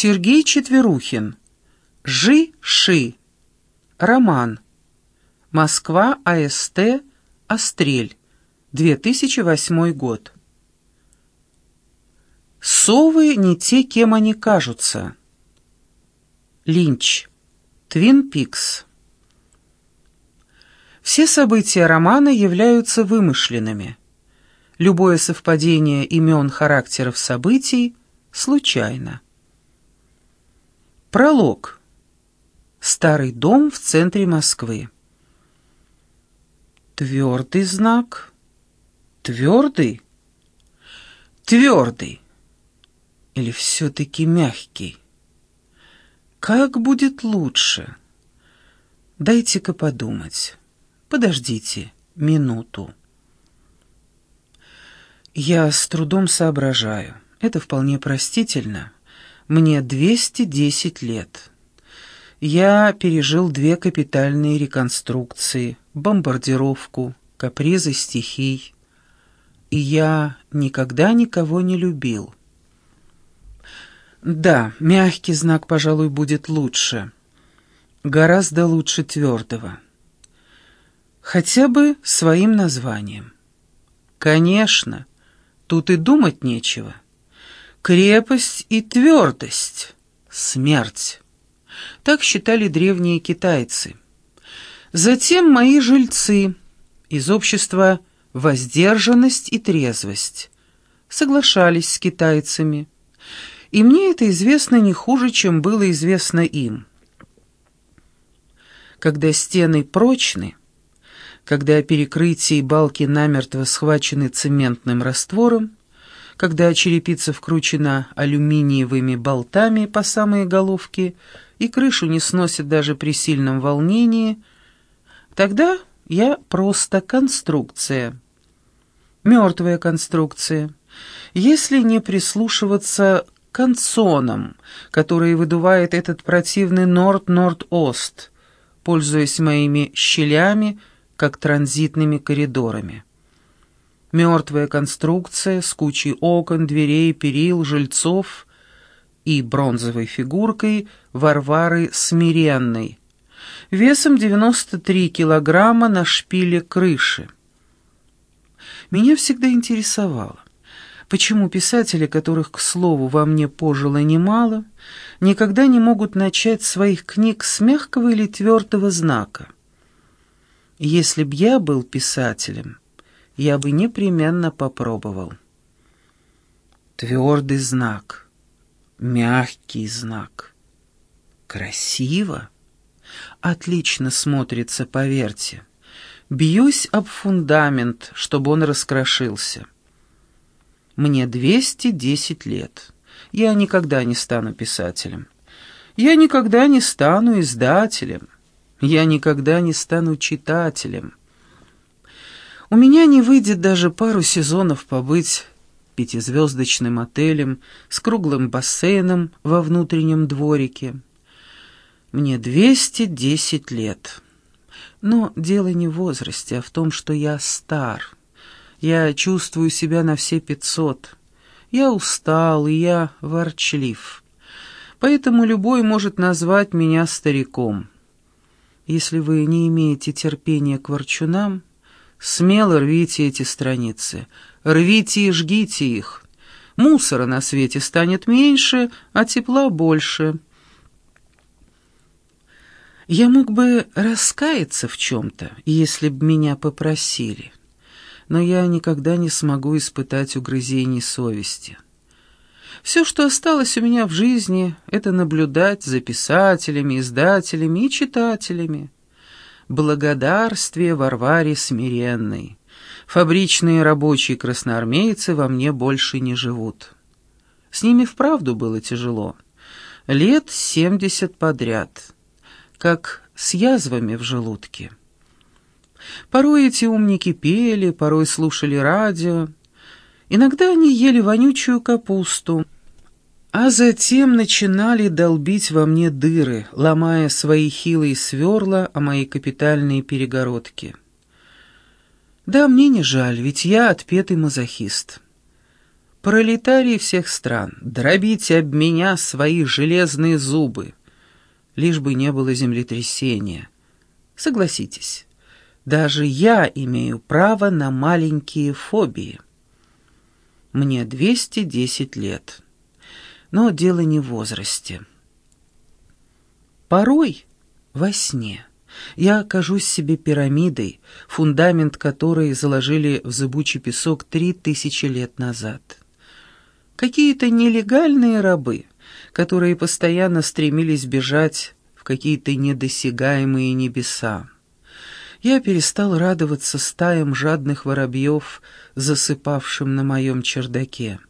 Сергей Четверухин. Жи-ши. Роман. Москва, АСТ, Острель. 2008 год. Совы не те, кем они кажутся. Линч. Твин Пикс. Все события романа являются вымышленными. Любое совпадение имен характеров событий случайно. Пролог. Старый дом в центре Москвы. Твердый знак. Твердый? Твердый. Или все-таки мягкий? Как будет лучше? Дайте-ка подумать. Подождите минуту. Я с трудом соображаю. Это вполне простительно. Мне 210 лет. Я пережил две капитальные реконструкции, бомбардировку, капризы стихий. И я никогда никого не любил. Да, мягкий знак, пожалуй, будет лучше. Гораздо лучше твердого. Хотя бы своим названием. Конечно, тут и думать нечего крепость и твердость, смерть. Так считали древние китайцы. Затем мои жильцы из общества «воздержанность и трезвость» соглашались с китайцами. И мне это известно не хуже, чем было известно им. Когда стены прочны, когда перекрытия и балки намертво схвачены цементным раствором, когда черепица вкручена алюминиевыми болтами по самые головки и крышу не сносит даже при сильном волнении, тогда я просто конструкция. Мертвая конструкция. Если не прислушиваться к консонам, которые выдувает этот противный Норд-Норд-Ост, пользуясь моими щелями, как транзитными коридорами. Мертвая конструкция с кучей окон, дверей, перил, жильцов и бронзовой фигуркой Варвары Смиренной, весом 93 килограмма на шпиле крыши. Меня всегда интересовало, почему писатели, которых, к слову, во мне пожило немало, никогда не могут начать своих книг с мягкого или твердого знака. Если б я был писателем, я бы непременно попробовал. Твердый знак, мягкий знак. Красиво. Отлично смотрится, поверьте. Бьюсь об фундамент, чтобы он раскрошился. Мне 210 лет. Я никогда не стану писателем. Я никогда не стану издателем. Я никогда не стану читателем. У меня не выйдет даже пару сезонов побыть пятизвездочным отелем с круглым бассейном во внутреннем дворике. Мне 210 лет. Но дело не в возрасте, а в том, что я стар. Я чувствую себя на все пятьсот. Я устал, и я ворчлив. Поэтому любой может назвать меня стариком. Если вы не имеете терпения к ворчунам, Смело рвите эти страницы, рвите и жгите их. Мусора на свете станет меньше, а тепла больше. Я мог бы раскаяться в чем-то, если б меня попросили, но я никогда не смогу испытать угрызений совести. Все, что осталось у меня в жизни, это наблюдать за писателями, издателями и читателями благодарствие Варваре смиренной. Фабричные рабочие красноармейцы во мне больше не живут. С ними вправду было тяжело. Лет семьдесят подряд, как с язвами в желудке. Порой эти умники пели, порой слушали радио. Иногда они ели вонючую капусту, а затем начинали долбить во мне дыры, ломая свои хилые сверла о мои капитальные перегородки. Да, мне не жаль, ведь я отпетый мазохист. Пролетарии всех стран, дробите об меня свои железные зубы, лишь бы не было землетрясения. Согласитесь, даже я имею право на маленькие фобии. Мне 210 лет, но дело не в возрасте. Порой во сне я окажусь себе пирамидой, фундамент которой заложили в зыбучий песок три тысячи лет назад. Какие-то нелегальные рабы, которые постоянно стремились бежать в какие-то недосягаемые небеса. Я перестал радоваться стаям жадных воробьев, засыпавшим на моем чердаке.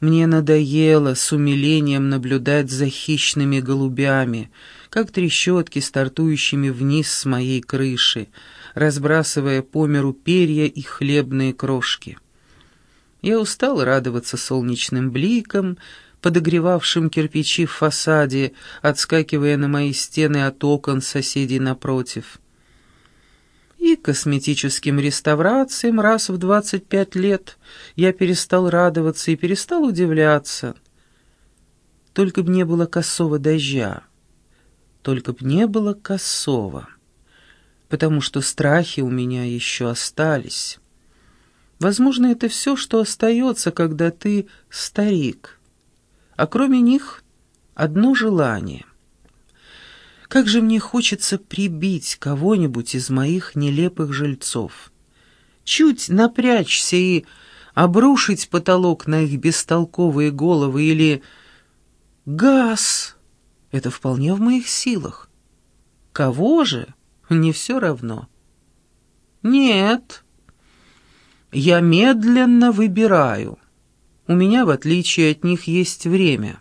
Мне надоело с умилением наблюдать за хищными голубями, как трещотки, стартующими вниз с моей крыши, разбрасывая по миру перья и хлебные крошки. Я устал радоваться солнечным бликам, подогревавшим кирпичи в фасаде, отскакивая на мои стены от окон соседей напротив. И косметическим реставрациям раз в двадцать пять лет я перестал радоваться и перестал удивляться. Только б не было косого дождя, только б не было косого, потому что страхи у меня еще остались». Возможно, это все, что остается, когда ты старик. А кроме них одно желание. Как же мне хочется прибить кого-нибудь из моих нелепых жильцов. Чуть напрячься и обрушить потолок на их бестолковые головы или... Газ! Это вполне в моих силах. Кого же? Не все равно. Нет... Я медленно выбираю. У меня, в отличие от них, есть время.